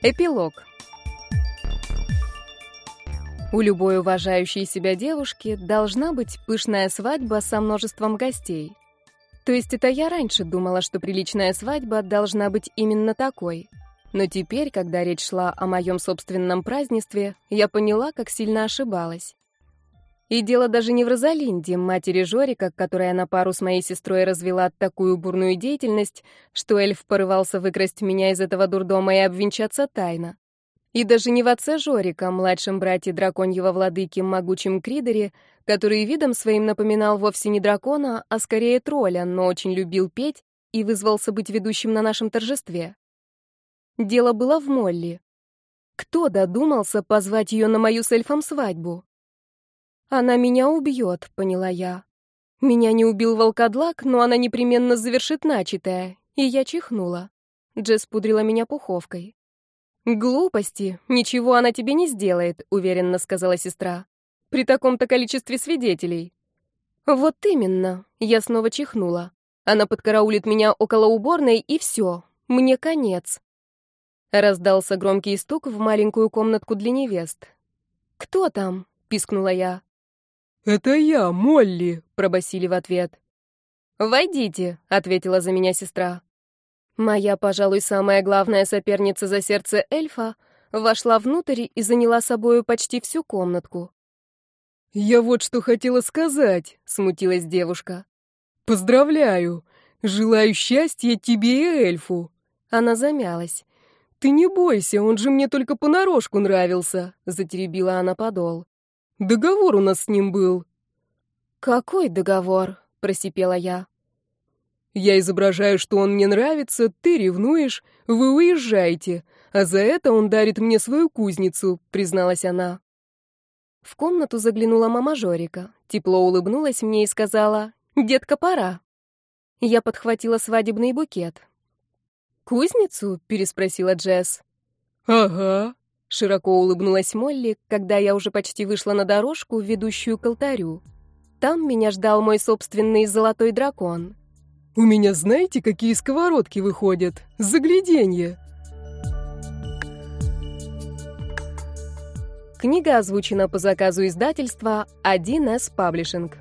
Эпилог. У любой уважающей себя девушки должна быть пышная свадьба со множеством гостей. То есть это я раньше думала, что приличная свадьба должна быть именно такой. Но теперь, когда речь шла о моем собственном празднестве, я поняла, как сильно ошибалась. И дело даже не в Розалинде, матери Жорика, которая на пару с моей сестрой развела такую бурную деятельность, что эльф порывался выкрасть меня из этого дурдома и обвенчаться тайно. И даже не в отце Жорика, младшем брате драконьего владыки, могучем Кридере, который видом своим напоминал вовсе не дракона, а скорее тролля, но очень любил петь и вызвался быть ведущим на нашем торжестве. Дело было в Молли. Кто додумался позвать ее на мою с эльфом свадьбу? Она меня убьет, поняла я. Меня не убил волкодлак, но она непременно завершит начатое, и я чихнула. Джесс пудрила меня пуховкой. «Глупости. Ничего она тебе не сделает», — уверенно сказала сестра. «При таком-то количестве свидетелей». «Вот именно». Я снова чихнула. Она подкараулит меня около уборной, и все. Мне конец. Раздался громкий стук в маленькую комнатку для невест. «Кто там?» — пискнула я. «Это я, Молли!» — пробасили в ответ. «Войдите», — ответила за меня сестра. Моя, пожалуй, самая главная соперница за сердце эльфа вошла внутрь и заняла собою почти всю комнатку. «Я вот что хотела сказать», — смутилась девушка. «Поздравляю! Желаю счастья тебе и эльфу!» Она замялась. «Ты не бойся, он же мне только понарошку нравился», — затеребила она подол. Договор у нас с ним был». «Какой договор?» — просипела я. «Я изображаю, что он мне нравится, ты ревнуешь, вы уезжаете, а за это он дарит мне свою кузницу», — призналась она. В комнату заглянула мама Жорика, тепло улыбнулась мне и сказала, «Детка, пора». Я подхватила свадебный букет. «Кузницу?» — переспросила Джесс. «Ага», Широко улыбнулась Молли, когда я уже почти вышла на дорожку, ведущую к алтарю. Там меня ждал мой собственный золотой дракон. «У меня знаете, какие сковородки выходят? Загляденье!» Книга озвучена по заказу издательства 1С Паблишинг.